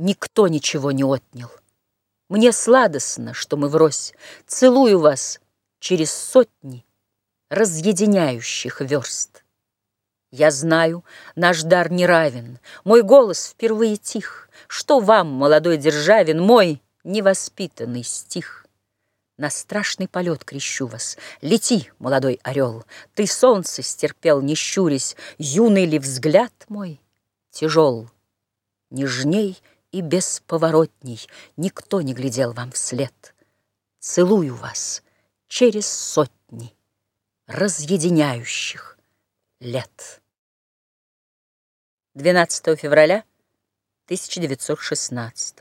никто ничего не отнял. Мне сладостно, что мы врозь. Целую вас через сотни разъединяющих верст. Я знаю, наш дар не равен, Мой голос впервые тих. Что вам, молодой Державин, Мой невоспитанный стих? На страшный полет крещу вас. Лети, молодой орел, Ты солнце стерпел, не щурясь, Юный ли взгляд мой тяжел? Нежней и бесповоротней Никто не глядел вам вслед. Целую вас через сотни Разъединяющих лет. 12 февраля 1916